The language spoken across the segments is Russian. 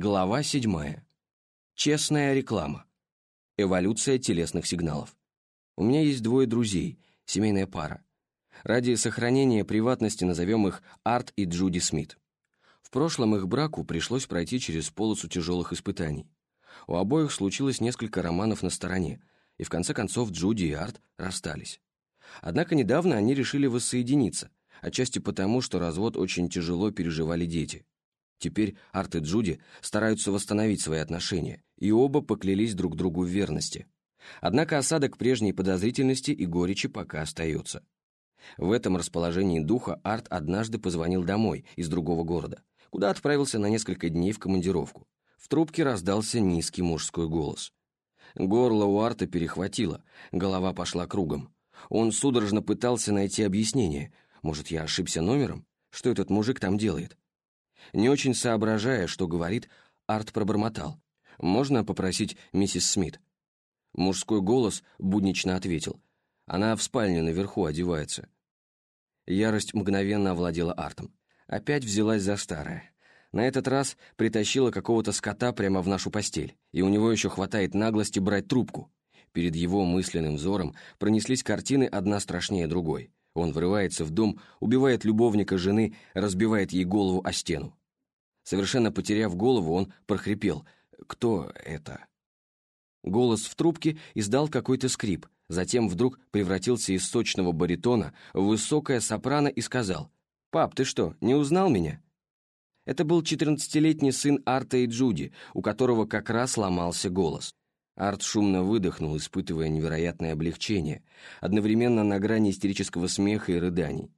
Глава 7. Честная реклама. Эволюция телесных сигналов. У меня есть двое друзей, семейная пара. Ради сохранения приватности назовем их Арт и Джуди Смит. В прошлом их браку пришлось пройти через полосу тяжелых испытаний. У обоих случилось несколько романов на стороне, и в конце концов Джуди и Арт расстались. Однако недавно они решили воссоединиться, отчасти потому, что развод очень тяжело переживали дети. Теперь Арт и Джуди стараются восстановить свои отношения, и оба поклялись друг другу в верности. Однако осадок прежней подозрительности и горечи пока остается. В этом расположении духа Арт однажды позвонил домой, из другого города, куда отправился на несколько дней в командировку. В трубке раздался низкий мужской голос. Горло у Арта перехватило, голова пошла кругом. Он судорожно пытался найти объяснение. Может, я ошибся номером? Что этот мужик там делает? Не очень соображая, что говорит, Арт пробормотал. «Можно попросить миссис Смит?» Мужской голос буднично ответил. «Она в спальне наверху одевается». Ярость мгновенно овладела Артом. Опять взялась за старое. На этот раз притащила какого-то скота прямо в нашу постель, и у него еще хватает наглости брать трубку. Перед его мысленным взором пронеслись картины одна страшнее другой. Он врывается в дом, убивает любовника жены, разбивает ей голову о стену. Совершенно потеряв голову, он прохрипел «Кто это?». Голос в трубке издал какой-то скрип, затем вдруг превратился из сочного баритона в высокое сопрано и сказал «Пап, ты что, не узнал меня?» Это был 14-летний сын Арта и Джуди, у которого как раз ломался голос. Арт шумно выдохнул, испытывая невероятное облегчение, одновременно на грани истерического смеха и рыданий.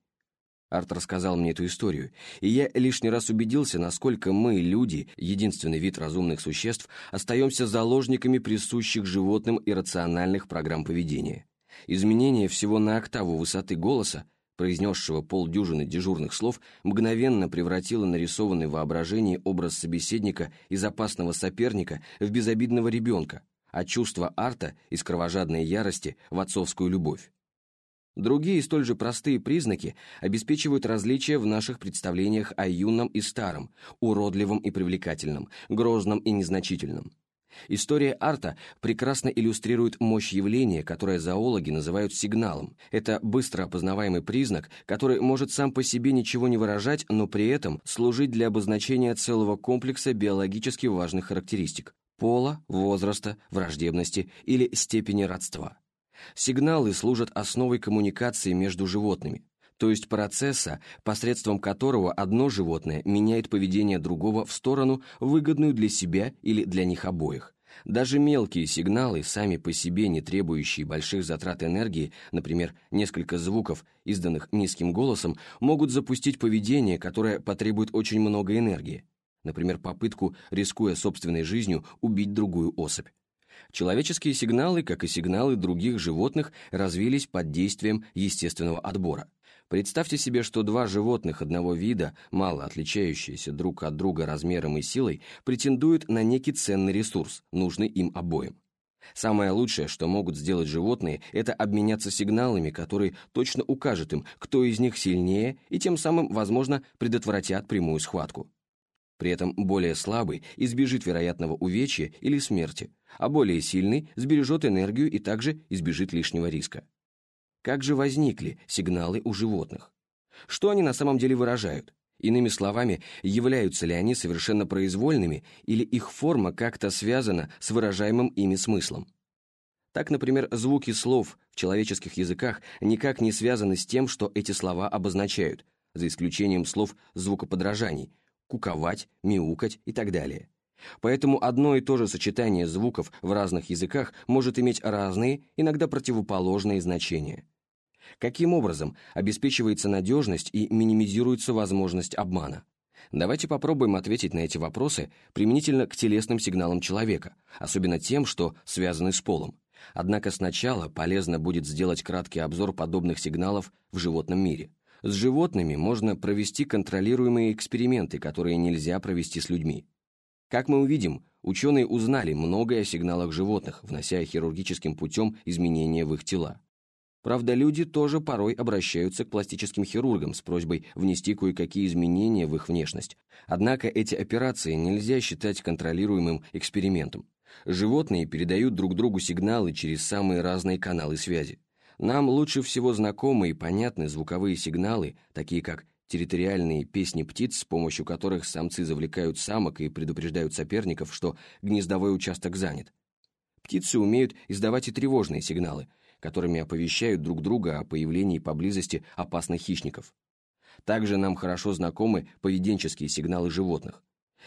Арт рассказал мне эту историю, и я лишний раз убедился, насколько мы, люди, единственный вид разумных существ, остаемся заложниками присущих животным иррациональных программ поведения. Изменение всего на октаву высоты голоса, произнесшего полдюжины дежурных слов, мгновенно превратило нарисованный в воображении образ собеседника из опасного соперника в безобидного ребенка, а чувство Арта из кровожадной ярости в отцовскую любовь. Другие столь же простые признаки обеспечивают различия в наших представлениях о юном и старом, уродливом и привлекательном, грозном и незначительном. История арта прекрасно иллюстрирует мощь явления, которое зоологи называют сигналом. Это быстро опознаваемый признак, который может сам по себе ничего не выражать, но при этом служить для обозначения целого комплекса биологически важных характеристик – пола, возраста, враждебности или степени родства. Сигналы служат основой коммуникации между животными, то есть процесса, посредством которого одно животное меняет поведение другого в сторону, выгодную для себя или для них обоих. Даже мелкие сигналы, сами по себе не требующие больших затрат энергии, например, несколько звуков, изданных низким голосом, могут запустить поведение, которое потребует очень много энергии. Например, попытку, рискуя собственной жизнью, убить другую особь. Человеческие сигналы, как и сигналы других животных, развились под действием естественного отбора. Представьте себе, что два животных одного вида, мало отличающиеся друг от друга размером и силой, претендуют на некий ценный ресурс, нужный им обоим. Самое лучшее, что могут сделать животные, это обменяться сигналами, которые точно укажут им, кто из них сильнее, и тем самым, возможно, предотвратят прямую схватку. При этом более слабый избежит вероятного увечья или смерти, а более сильный сбережет энергию и также избежит лишнего риска. Как же возникли сигналы у животных? Что они на самом деле выражают? Иными словами, являются ли они совершенно произвольными или их форма как-то связана с выражаемым ими смыслом? Так, например, звуки слов в человеческих языках никак не связаны с тем, что эти слова обозначают, за исключением слов звукоподражаний, куковать, мяукать и так далее. Поэтому одно и то же сочетание звуков в разных языках может иметь разные, иногда противоположные значения. Каким образом обеспечивается надежность и минимизируется возможность обмана? Давайте попробуем ответить на эти вопросы применительно к телесным сигналам человека, особенно тем, что связаны с полом. Однако сначала полезно будет сделать краткий обзор подобных сигналов в животном мире. С животными можно провести контролируемые эксперименты, которые нельзя провести с людьми. Как мы увидим, ученые узнали многое о сигналах животных, внося хирургическим путем изменения в их тела. Правда, люди тоже порой обращаются к пластическим хирургам с просьбой внести кое-какие изменения в их внешность. Однако эти операции нельзя считать контролируемым экспериментом. Животные передают друг другу сигналы через самые разные каналы связи. Нам лучше всего знакомы и понятны звуковые сигналы, такие как территориальные песни птиц, с помощью которых самцы завлекают самок и предупреждают соперников, что гнездовой участок занят. Птицы умеют издавать и тревожные сигналы – которыми оповещают друг друга о появлении поблизости опасных хищников. Также нам хорошо знакомы поведенческие сигналы животных.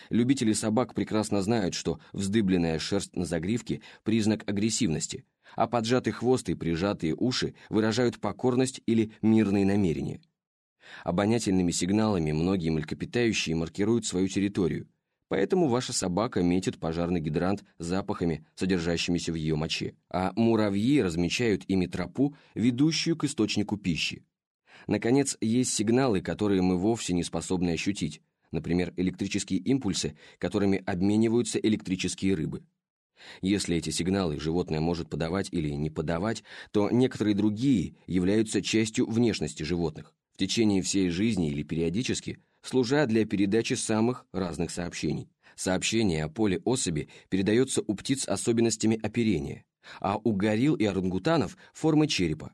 Любители собак прекрасно знают, что вздыбленная шерсть на загривке – признак агрессивности, а поджатый хвост и прижатые уши выражают покорность или мирные намерения. Обонятельными сигналами многие млекопитающие маркируют свою территорию, Поэтому ваша собака метит пожарный гидрант запахами, содержащимися в ее моче, а муравьи размечают ими тропу, ведущую к источнику пищи. Наконец, есть сигналы, которые мы вовсе не способны ощутить, например, электрические импульсы, которыми обмениваются электрические рыбы. Если эти сигналы животное может подавать или не подавать, то некоторые другие являются частью внешности животных. В течение всей жизни или периодически – служа для передачи самых разных сообщений. Сообщение о поле особи передается у птиц особенностями оперения, а у горилл и орангутанов – формы черепа.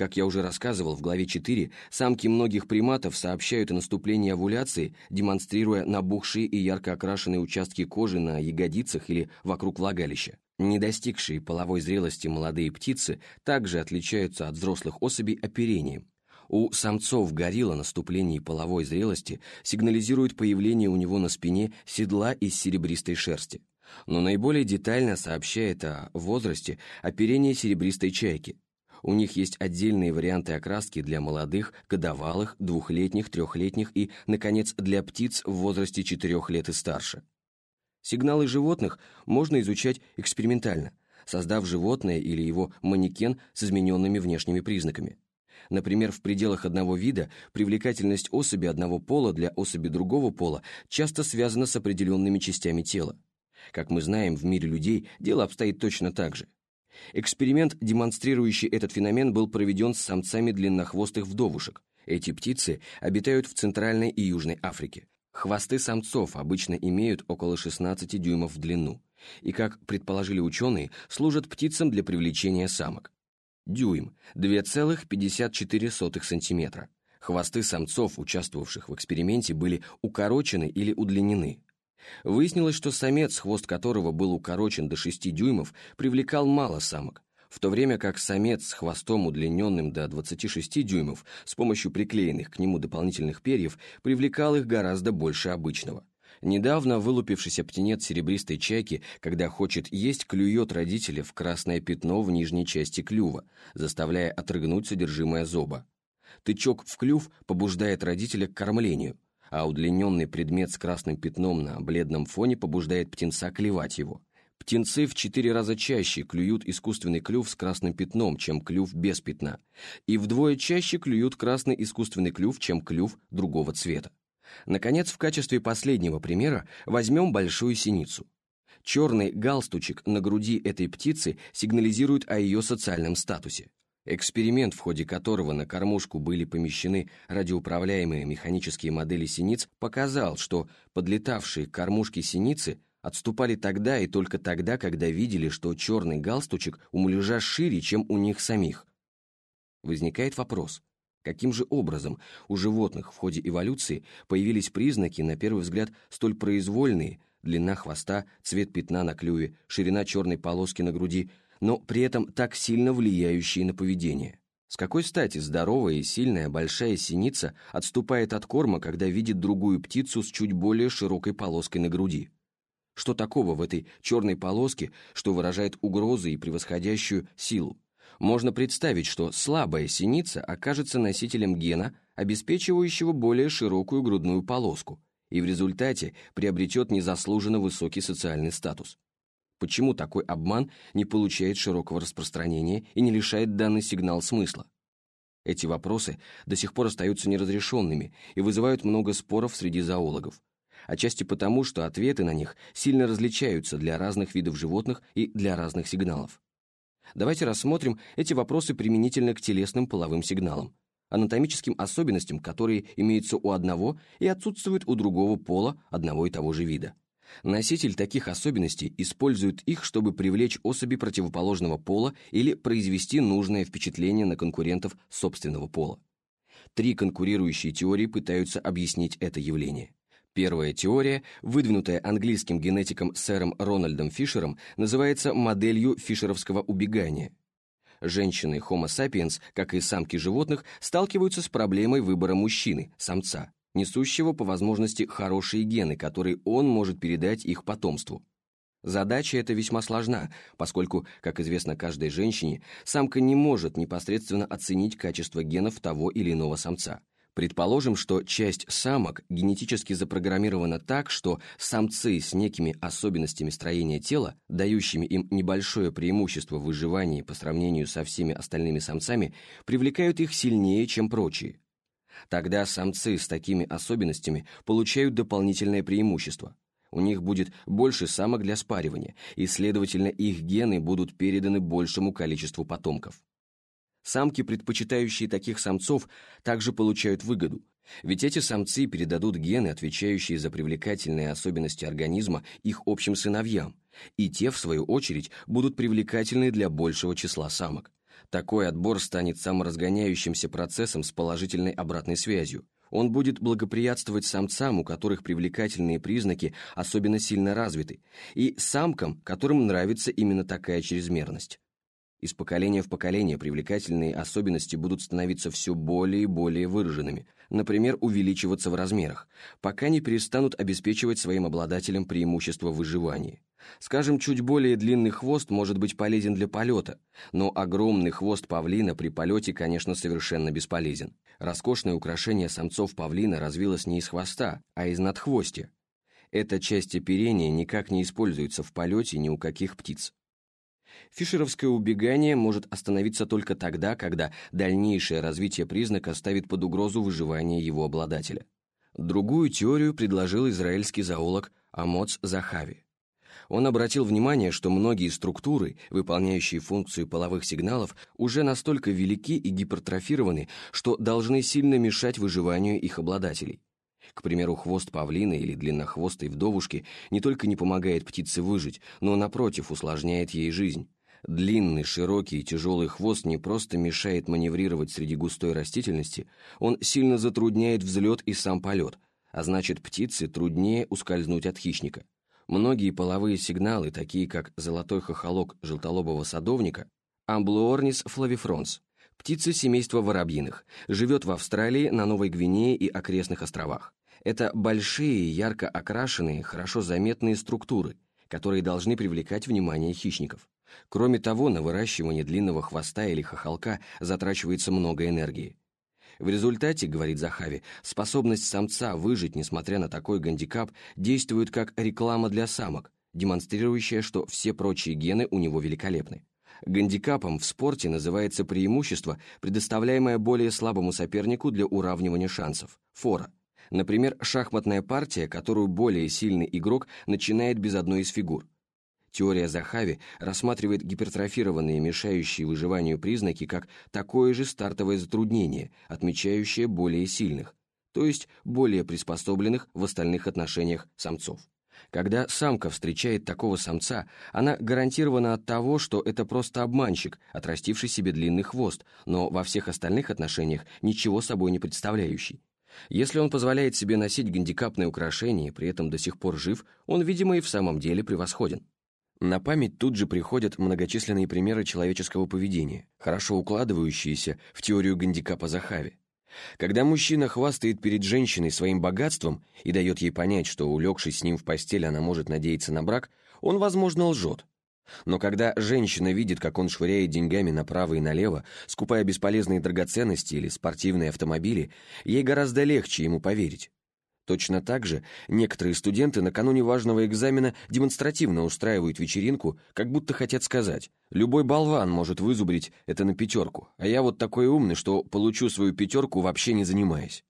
Как я уже рассказывал в главе 4, самки многих приматов сообщают о наступлении овуляции, демонстрируя набухшие и ярко окрашенные участки кожи на ягодицах или вокруг влагалища. Не достигшие половой зрелости молодые птицы также отличаются от взрослых особей оперением, у самцов горилла наступление половой зрелости сигнализирует появление у него на спине седла из серебристой шерсти. Но наиболее детально сообщает о возрасте оперение серебристой чайки. У них есть отдельные варианты окраски для молодых, годовалых, двухлетних, трехлетних и, наконец, для птиц в возрасте четырех лет и старше. Сигналы животных можно изучать экспериментально, создав животное или его манекен с измененными внешними признаками. Например, в пределах одного вида привлекательность особи одного пола для особи другого пола часто связана с определенными частями тела. Как мы знаем, в мире людей дело обстоит точно так же. Эксперимент, демонстрирующий этот феномен, был проведен с самцами длиннохвостых вдовушек. Эти птицы обитают в Центральной и Южной Африке. Хвосты самцов обычно имеют около 16 дюймов в длину и, как предположили ученые, служат птицам для привлечения самок дюйм, 2,54 см. Хвосты самцов, участвовавших в эксперименте, были укорочены или удлинены. Выяснилось, что самец, хвост которого был укорочен до 6 дюймов, привлекал мало самок, в то время как самец с хвостом, удлиненным до 26 дюймов, с помощью приклеенных к нему дополнительных перьев, привлекал их гораздо больше обычного. Недавно вылупившийся птенец серебристой чайки, когда хочет есть, клюет родителя в красное пятно в нижней части клюва, заставляя отрыгнуть содержимое зоба. Тычок в клюв побуждает родителя к кормлению, а удлиненный предмет с красным пятном на бледном фоне побуждает птенца клевать его. Птенцы в четыре раза чаще клюют искусственный клюв с красным пятном, чем клюв без пятна, и вдвое чаще клюют красный искусственный клюв, чем клюв другого цвета. Наконец, в качестве последнего примера возьмем большую синицу. Черный галстучек на груди этой птицы сигнализирует о ее социальном статусе. Эксперимент, в ходе которого на кормушку были помещены радиоуправляемые механические модели синиц, показал, что подлетавшие к кормушке синицы отступали тогда и только тогда, когда видели, что черный галстучек у муляжа шире, чем у них самих. Возникает вопрос, Каким же образом у животных в ходе эволюции появились признаки, на первый взгляд, столь произвольные, длина хвоста, цвет пятна на клюве, ширина черной полоски на груди, но при этом так сильно влияющие на поведение? С какой стати здоровая и сильная большая синица отступает от корма, когда видит другую птицу с чуть более широкой полоской на груди? Что такого в этой черной полоске, что выражает угрозы и превосходящую силу? можно представить, что слабая синица окажется носителем гена, обеспечивающего более широкую грудную полоску, и в результате приобретет незаслуженно высокий социальный статус. Почему такой обман не получает широкого распространения и не лишает данный сигнал смысла? Эти вопросы до сих пор остаются неразрешенными и вызывают много споров среди зоологов, отчасти потому, что ответы на них сильно различаются для разных видов животных и для разных сигналов. Давайте рассмотрим эти вопросы применительно к телесным половым сигналам, анатомическим особенностям, которые имеются у одного и отсутствуют у другого пола одного и того же вида. Носитель таких особенностей использует их, чтобы привлечь особи противоположного пола или произвести нужное впечатление на конкурентов собственного пола. Три конкурирующие теории пытаются объяснить это явление. Первая теория, выдвинутая английским генетиком сэром Рональдом Фишером, называется моделью фишеровского убегания. Женщины Homo sapiens, как и самки животных, сталкиваются с проблемой выбора мужчины, самца, несущего по возможности хорошие гены, которые он может передать их потомству. Задача эта весьма сложна, поскольку, как известно каждой женщине, самка не может непосредственно оценить качество генов того или иного самца. Предположим, что часть самок генетически запрограммирована так, что самцы с некими особенностями строения тела, дающими им небольшое преимущество в выживании по сравнению со всеми остальными самцами, привлекают их сильнее, чем прочие. Тогда самцы с такими особенностями получают дополнительное преимущество. У них будет больше самок для спаривания, и, следовательно, их гены будут переданы большему количеству потомков. Самки, предпочитающие таких самцов, также получают выгоду, ведь эти самцы передадут гены, отвечающие за привлекательные особенности организма, их общим сыновьям, и те, в свою очередь, будут привлекательны для большего числа самок. Такой отбор станет саморазгоняющимся процессом с положительной обратной связью. Он будет благоприятствовать самцам, у которых привлекательные признаки особенно сильно развиты, и самкам, которым нравится именно такая чрезмерность. Из поколения в поколение привлекательные особенности будут становиться все более и более выраженными, например, увеличиваться в размерах, пока не перестанут обеспечивать своим обладателям преимущество в выживании. Скажем, чуть более длинный хвост может быть полезен для полета, но огромный хвост павлина при полете, конечно, совершенно бесполезен. Роскошное украшение самцов павлина развилось не из хвоста, а из надхвостя. Эта часть оперения никак не используется в полете ни у каких птиц. Фишеровское убегание может остановиться только тогда, когда дальнейшее развитие признака ставит под угрозу выживание его обладателя. Другую теорию предложил израильский зоолог Амоц Захави. Он обратил внимание, что многие структуры, выполняющие функцию половых сигналов, уже настолько велики и гипертрофированы, что должны сильно мешать выживанию их обладателей. К примеру, хвост павлина или длиннохвостой вдовушки не только не помогает птице выжить, но, напротив, усложняет ей жизнь. Длинный, широкий и тяжелый хвост не просто мешает маневрировать среди густой растительности, он сильно затрудняет взлет и сам полет, а значит птице труднее ускользнуть от хищника. Многие половые сигналы, такие как золотой хохолок желтолобого садовника, Амблуорнис флавифронс, птица семейства воробьиных, живет в Австралии, на Новой Гвинее и окрестных островах. Это большие, ярко окрашенные, хорошо заметные структуры, которые должны привлекать внимание хищников. Кроме того, на выращивание длинного хвоста или хохолка затрачивается много энергии. В результате, говорит Захави, способность самца выжить, несмотря на такой гандикап, действует как реклама для самок, демонстрирующая, что все прочие гены у него великолепны. Гандикапом в спорте называется преимущество, предоставляемое более слабому сопернику для уравнивания шансов – фора. Например, шахматная партия, которую более сильный игрок начинает без одной из фигур. Теория Захави рассматривает гипертрофированные, мешающие выживанию признаки как такое же стартовое затруднение, отмечающее более сильных, то есть более приспособленных в остальных отношениях самцов. Когда самка встречает такого самца, она гарантирована от того, что это просто обманщик, отрастивший себе длинный хвост, но во всех остальных отношениях ничего собой не представляющий. Если он позволяет себе носить гандикапные украшения при этом до сих пор жив, он, видимо, и в самом деле превосходен. На память тут же приходят многочисленные примеры человеческого поведения, хорошо укладывающиеся в теорию гандикапа Захави. Когда мужчина хвастает перед женщиной своим богатством и дает ей понять, что, улегшись с ним в постель, она может надеяться на брак, он, возможно, лжет. Но когда женщина видит, как он швыряет деньгами направо и налево, скупая бесполезные драгоценности или спортивные автомобили, ей гораздо легче ему поверить. Точно так же некоторые студенты накануне важного экзамена демонстративно устраивают вечеринку, как будто хотят сказать, любой болван может вызубрить это на пятерку, а я вот такой умный, что получу свою пятерку вообще не занимаясь.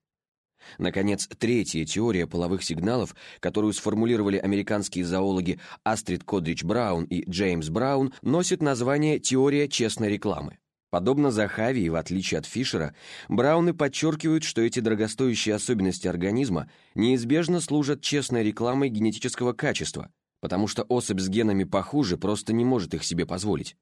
Наконец, третья теория половых сигналов, которую сформулировали американские зоологи Астрид Кодрич Браун и Джеймс Браун, носит название «теория честной рекламы». Подобно Захави и в отличие от Фишера, Брауны подчеркивают, что эти дорогостоящие особенности организма неизбежно служат честной рекламой генетического качества, потому что особь с генами похуже просто не может их себе позволить.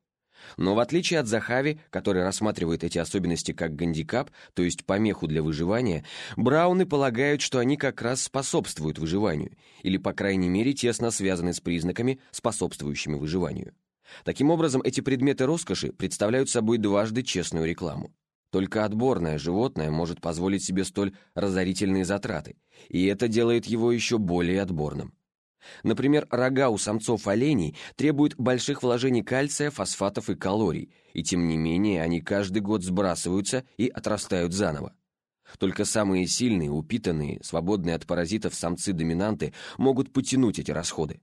Но в отличие от Захави, который рассматривает эти особенности как гандикап, то есть помеху для выживания, Брауны полагают, что они как раз способствуют выживанию, или, по крайней мере, тесно связаны с признаками, способствующими выживанию. Таким образом, эти предметы роскоши представляют собой дважды честную рекламу. Только отборное животное может позволить себе столь разорительные затраты, и это делает его еще более отборным. Например, рога у самцов оленей требуют больших вложений кальция, фосфатов и калорий, и тем не менее они каждый год сбрасываются и отрастают заново. Только самые сильные, упитанные, свободные от паразитов самцы-доминанты могут потянуть эти расходы.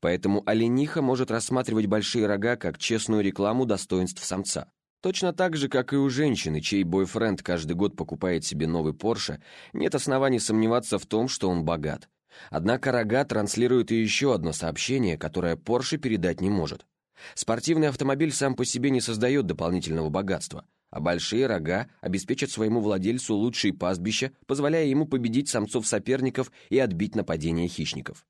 Поэтому олениха может рассматривать большие рога как честную рекламу достоинств самца. Точно так же, как и у женщины, чей бойфренд каждый год покупает себе новый Порше, нет оснований сомневаться в том, что он богат. Однако рога транслируют и еще одно сообщение, которое Порше передать не может. Спортивный автомобиль сам по себе не создает дополнительного богатства, а большие рога обеспечат своему владельцу лучшие пастбища, позволяя ему победить самцов-соперников и отбить нападения хищников.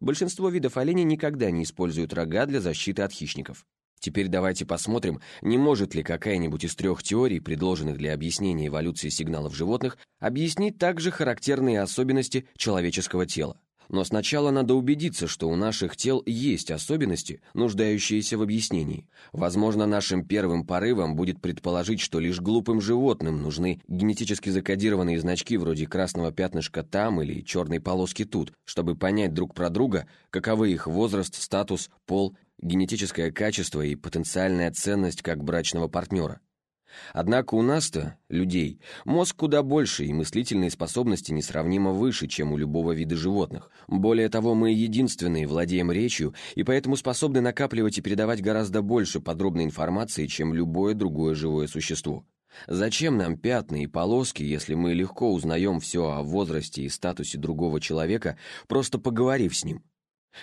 Большинство видов оленей никогда не используют рога для защиты от хищников. Теперь давайте посмотрим, не может ли какая-нибудь из трех теорий, предложенных для объяснения эволюции сигналов животных, объяснить также характерные особенности человеческого тела. Но сначала надо убедиться, что у наших тел есть особенности, нуждающиеся в объяснении. Возможно, нашим первым порывом будет предположить, что лишь глупым животным нужны генетически закодированные значки вроде красного пятнышка там или черной полоски тут, чтобы понять друг про друга, каковы их возраст, статус, пол, генетическое качество и потенциальная ценность как брачного партнера. Однако у нас-то, людей, мозг куда больше и мыслительные способности несравнимо выше, чем у любого вида животных. Более того, мы единственные владеем речью и поэтому способны накапливать и передавать гораздо больше подробной информации, чем любое другое живое существо. Зачем нам пятна и полоски, если мы легко узнаем все о возрасте и статусе другого человека, просто поговорив с ним?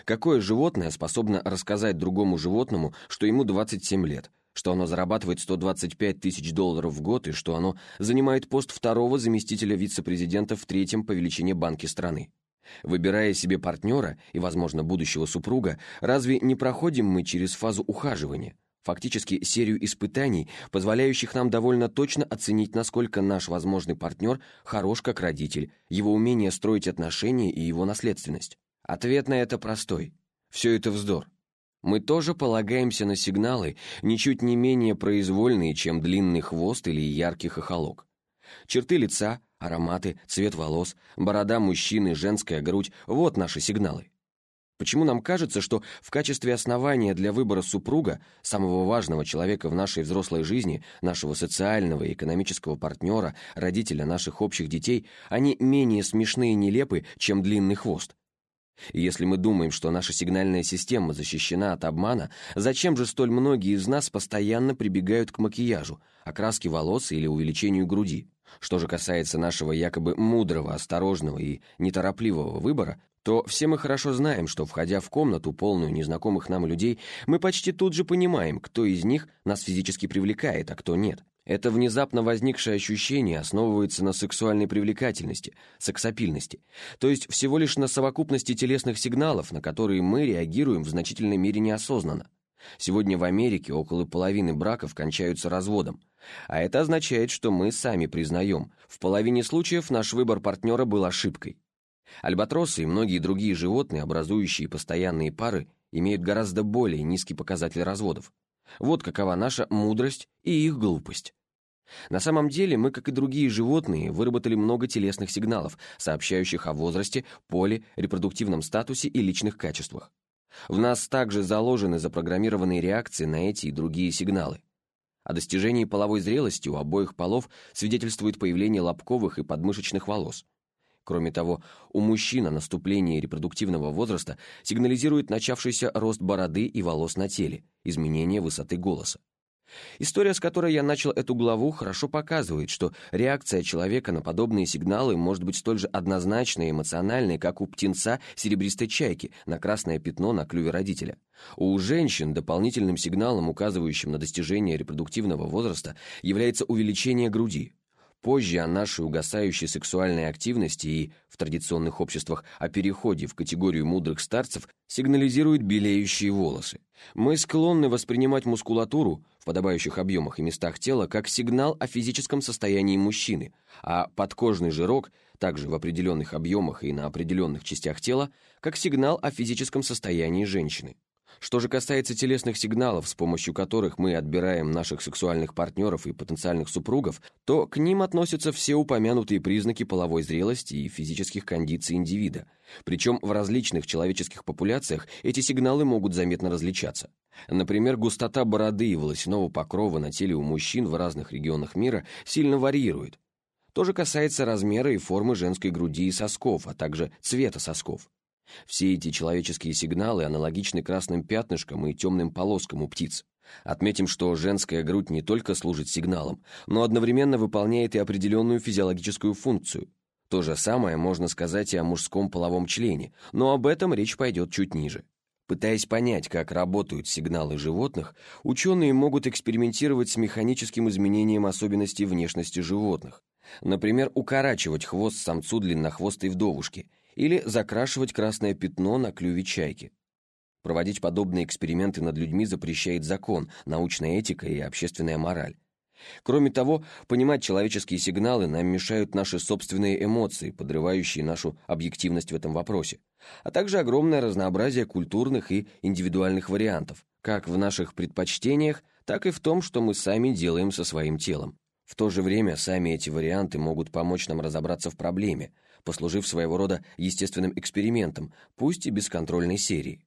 Какое животное способно рассказать другому животному, что ему 27 лет, что оно зарабатывает 125 тысяч долларов в год и что оно занимает пост второго заместителя вице-президента в третьем по величине банке страны. Выбирая себе партнера и, возможно, будущего супруга, разве не проходим мы через фазу ухаживания, фактически серию испытаний, позволяющих нам довольно точно оценить, насколько наш возможный партнер хорош как родитель, его умение строить отношения и его наследственность? Ответ на это простой. Все это вздор. Мы тоже полагаемся на сигналы, ничуть не менее произвольные, чем длинный хвост или яркий хохолок. Черты лица, ароматы, цвет волос, борода мужчины, женская грудь — вот наши сигналы. Почему нам кажется, что в качестве основания для выбора супруга, самого важного человека в нашей взрослой жизни, нашего социального и экономического партнера, родителя наших общих детей, они менее смешны и нелепы, чем длинный хвост? Если мы думаем, что наша сигнальная система защищена от обмана, зачем же столь многие из нас постоянно прибегают к макияжу, окраске волос или увеличению груди? Что же касается нашего якобы мудрого, осторожного и неторопливого выбора, то все мы хорошо знаем, что, входя в комнату, полную незнакомых нам людей, мы почти тут же понимаем, кто из них нас физически привлекает, а кто нет. Это внезапно возникшее ощущение основывается на сексуальной привлекательности, сексапильности, то есть всего лишь на совокупности телесных сигналов, на которые мы реагируем в значительной мере неосознанно. Сегодня в Америке около половины браков кончаются разводом, а это означает, что мы сами признаем, в половине случаев наш выбор партнера был ошибкой. Альбатросы и многие другие животные, образующие постоянные пары, имеют гораздо более низкий показатель разводов. Вот какова наша мудрость и их глупость. На самом деле мы, как и другие животные, выработали много телесных сигналов, сообщающих о возрасте, поле, репродуктивном статусе и личных качествах. В нас также заложены запрограммированные реакции на эти и другие сигналы. О достижении половой зрелости у обоих полов свидетельствует появление лобковых и подмышечных волос. Кроме того, у мужчин наступление репродуктивного возраста сигнализирует начавшийся рост бороды и волос на теле, изменение высоты голоса. История, с которой я начал эту главу, хорошо показывает, что реакция человека на подобные сигналы может быть столь же однозначной и эмоциональной, как у птенца серебристой чайки на красное пятно на клюве родителя. У женщин дополнительным сигналом, указывающим на достижение репродуктивного возраста, является увеличение груди. Позже о нашей угасающей сексуальной активности и, в традиционных обществах, о переходе в категорию мудрых старцев сигнализируют белеющие волосы. Мы склонны воспринимать мускулатуру в подобающих объемах и местах тела как сигнал о физическом состоянии мужчины, а подкожный жирок, также в определенных объемах и на определенных частях тела, как сигнал о физическом состоянии женщины. Что же касается телесных сигналов, с помощью которых мы отбираем наших сексуальных партнеров и потенциальных супругов, то к ним относятся все упомянутые признаки половой зрелости и физических кондиций индивида. Причем в различных человеческих популяциях эти сигналы могут заметно различаться. Например, густота бороды и волосяного покрова на теле у мужчин в разных регионах мира сильно варьирует. То же касается размера и формы женской груди и сосков, а также цвета сосков. Все эти человеческие сигналы аналогичны красным пятнышкам и темным полоскам у птиц. Отметим, что женская грудь не только служит сигналом, но одновременно выполняет и определенную физиологическую функцию. То же самое можно сказать и о мужском половом члене, но об этом речь пойдет чуть ниже. Пытаясь понять, как работают сигналы животных, ученые могут экспериментировать с механическим изменением особенностей внешности животных. Например, укорачивать хвост самцу длиннохвостой вдовушки – или закрашивать красное пятно на клюве чайки. Проводить подобные эксперименты над людьми запрещает закон, научная этика и общественная мораль. Кроме того, понимать человеческие сигналы нам мешают наши собственные эмоции, подрывающие нашу объективность в этом вопросе, а также огромное разнообразие культурных и индивидуальных вариантов, как в наших предпочтениях, так и в том, что мы сами делаем со своим телом. В то же время сами эти варианты могут помочь нам разобраться в проблеме, послужив своего рода естественным экспериментом, пусть и бесконтрольной серии.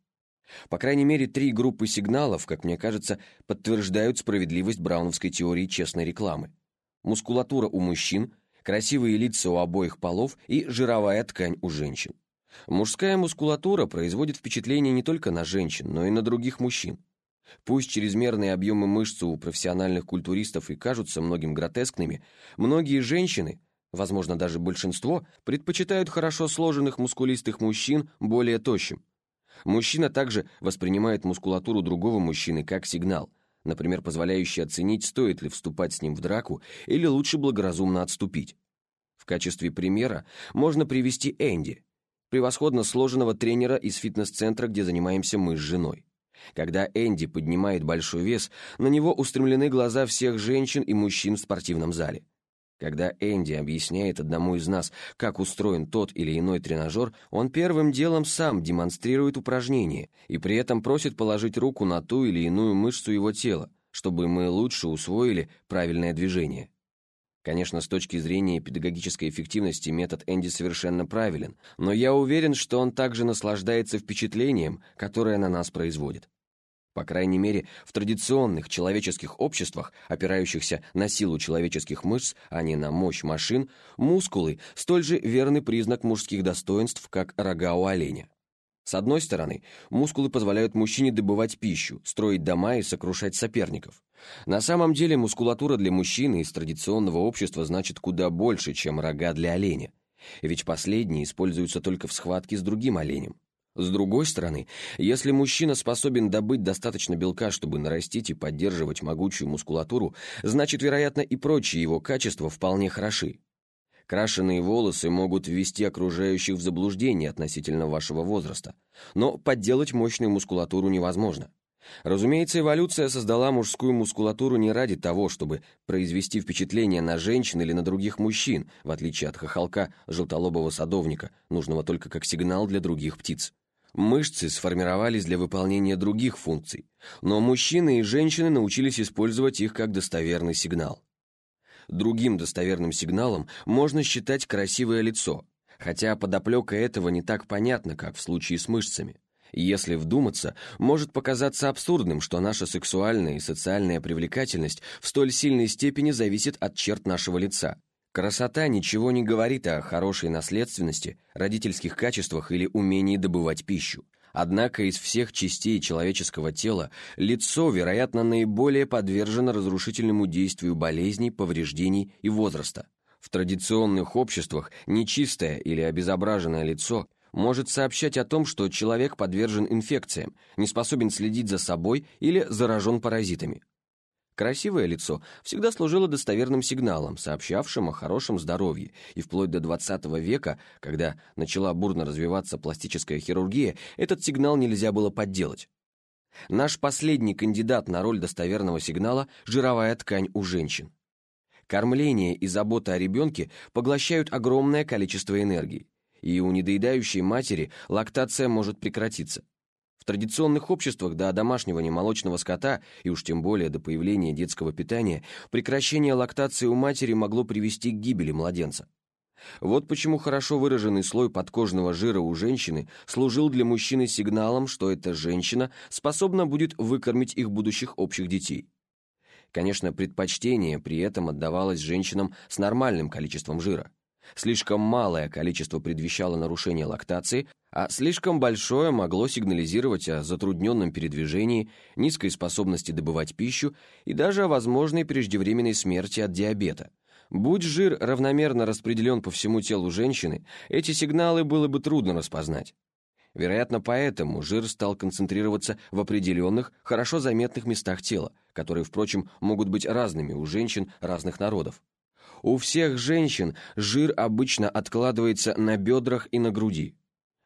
По крайней мере, три группы сигналов, как мне кажется, подтверждают справедливость брауновской теории честной рекламы. Мускулатура у мужчин, красивые лица у обоих полов и жировая ткань у женщин. Мужская мускулатура производит впечатление не только на женщин, но и на других мужчин. Пусть чрезмерные объемы мышц у профессиональных культуристов и кажутся многим гротескными, многие женщины, возможно, даже большинство, предпочитают хорошо сложенных мускулистых мужчин более тощим. Мужчина также воспринимает мускулатуру другого мужчины как сигнал, например, позволяющий оценить, стоит ли вступать с ним в драку или лучше благоразумно отступить. В качестве примера можно привести Энди, превосходно сложенного тренера из фитнес-центра, где занимаемся мы с женой. Когда Энди поднимает большой вес, на него устремлены глаза всех женщин и мужчин в спортивном зале. Когда Энди объясняет одному из нас, как устроен тот или иной тренажер, он первым делом сам демонстрирует упражнение и при этом просит положить руку на ту или иную мышцу его тела, чтобы мы лучше усвоили правильное движение. Конечно, с точки зрения педагогической эффективности метод Энди совершенно правилен, но я уверен, что он также наслаждается впечатлением, которое на нас производит. По крайней мере, в традиционных человеческих обществах, опирающихся на силу человеческих мышц, а не на мощь машин, мускулы – столь же верный признак мужских достоинств, как рога у оленя. С одной стороны, мускулы позволяют мужчине добывать пищу, строить дома и сокрушать соперников. На самом деле мускулатура для мужчины из традиционного общества значит куда больше, чем рога для оленя. Ведь последние используются только в схватке с другим оленем. С другой стороны, если мужчина способен добыть достаточно белка, чтобы нарастить и поддерживать могучую мускулатуру, значит, вероятно, и прочие его качества вполне хороши. Крашеные волосы могут ввести окружающих в заблуждение относительно вашего возраста, но подделать мощную мускулатуру невозможно. Разумеется, эволюция создала мужскую мускулатуру не ради того, чтобы произвести впечатление на женщин или на других мужчин, в отличие от хохолка желтолобого садовника, нужного только как сигнал для других птиц. Мышцы сформировались для выполнения других функций, но мужчины и женщины научились использовать их как достоверный сигнал. Другим достоверным сигналом можно считать красивое лицо, хотя подоплека этого не так понятна, как в случае с мышцами. Если вдуматься, может показаться абсурдным, что наша сексуальная и социальная привлекательность в столь сильной степени зависит от черт нашего лица. Красота ничего не говорит о хорошей наследственности, родительских качествах или умении добывать пищу. Однако из всех частей человеческого тела лицо, вероятно, наиболее подвержено разрушительному действию болезней, повреждений и возраста. В традиционных обществах нечистое или обезображенное лицо может сообщать о том, что человек подвержен инфекциям, не способен следить за собой или заражен паразитами. Красивое лицо всегда служило достоверным сигналом, сообщавшим о хорошем здоровье, и вплоть до 20 века, когда начала бурно развиваться пластическая хирургия, этот сигнал нельзя было подделать. Наш последний кандидат на роль достоверного сигнала – жировая ткань у женщин. Кормление и забота о ребенке поглощают огромное количество энергии, и у недоедающей матери лактация может прекратиться традиционных обществах до домашнего молочного скота, и уж тем более до появления детского питания, прекращение лактации у матери могло привести к гибели младенца. Вот почему хорошо выраженный слой подкожного жира у женщины служил для мужчины сигналом, что эта женщина способна будет выкормить их будущих общих детей. Конечно, предпочтение при этом отдавалось женщинам с нормальным количеством жира. Слишком малое количество предвещало нарушение лактации, а слишком большое могло сигнализировать о затрудненном передвижении, низкой способности добывать пищу и даже о возможной преждевременной смерти от диабета. Будь жир равномерно распределен по всему телу женщины, эти сигналы было бы трудно распознать. Вероятно, поэтому жир стал концентрироваться в определенных, хорошо заметных местах тела, которые, впрочем, могут быть разными у женщин разных народов. У всех женщин жир обычно откладывается на бедрах и на груди.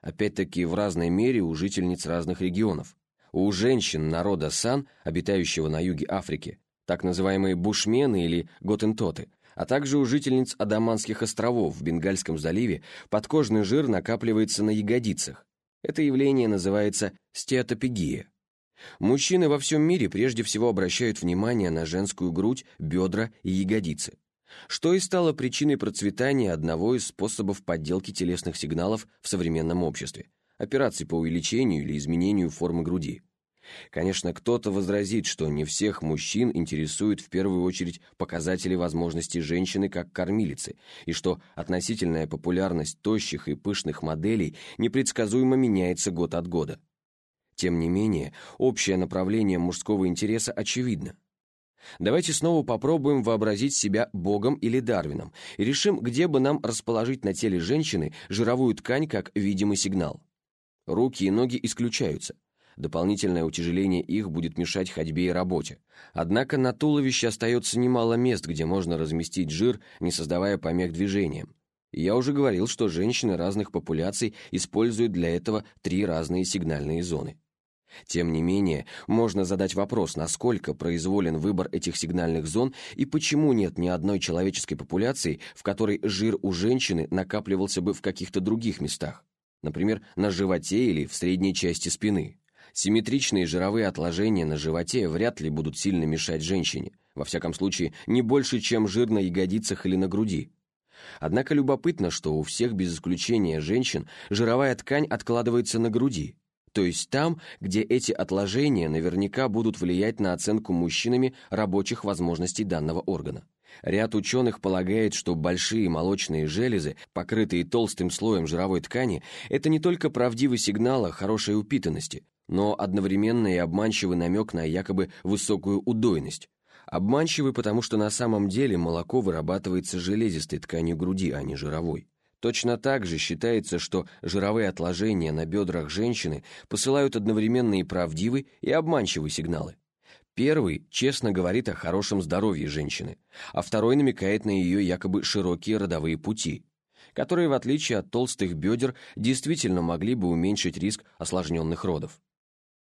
Опять-таки в разной мере у жительниц разных регионов. У женщин народа Сан, обитающего на юге Африки, так называемые бушмены или готентоты, а также у жительниц Адаманских островов в Бенгальском заливе подкожный жир накапливается на ягодицах. Это явление называется стеатопегия. Мужчины во всем мире прежде всего обращают внимание на женскую грудь, бедра и ягодицы что и стало причиной процветания одного из способов подделки телесных сигналов в современном обществе – операций по увеличению или изменению формы груди. Конечно, кто-то возразит, что не всех мужчин интересуют в первую очередь показатели возможностей женщины как кормилицы, и что относительная популярность тощих и пышных моделей непредсказуемо меняется год от года. Тем не менее, общее направление мужского интереса очевидно – Давайте снова попробуем вообразить себя Богом или Дарвином и решим, где бы нам расположить на теле женщины жировую ткань как видимый сигнал. Руки и ноги исключаются. Дополнительное утяжеление их будет мешать ходьбе и работе. Однако на туловище остается немало мест, где можно разместить жир, не создавая помех движениям. я уже говорил, что женщины разных популяций используют для этого три разные сигнальные зоны. Тем не менее, можно задать вопрос, насколько произволен выбор этих сигнальных зон и почему нет ни одной человеческой популяции, в которой жир у женщины накапливался бы в каких-то других местах, например, на животе или в средней части спины. Симметричные жировые отложения на животе вряд ли будут сильно мешать женщине, во всяком случае, не больше, чем жир на ягодицах или на груди. Однако любопытно, что у всех без исключения женщин жировая ткань откладывается на груди – то есть там, где эти отложения наверняка будут влиять на оценку мужчинами рабочих возможностей данного органа. Ряд ученых полагает, что большие молочные железы, покрытые толстым слоем жировой ткани, это не только правдивый сигнал о хорошей упитанности, но одновременно и обманчивый намек на якобы высокую удойность. Обманчивый, потому что на самом деле молоко вырабатывается железистой тканью груди, а не жировой. Точно так же считается, что жировые отложения на бедрах женщины посылают одновременно и правдивый, и обманчивый сигналы. Первый честно говорит о хорошем здоровье женщины, а второй намекает на ее якобы широкие родовые пути, которые, в отличие от толстых бедер, действительно могли бы уменьшить риск осложненных родов.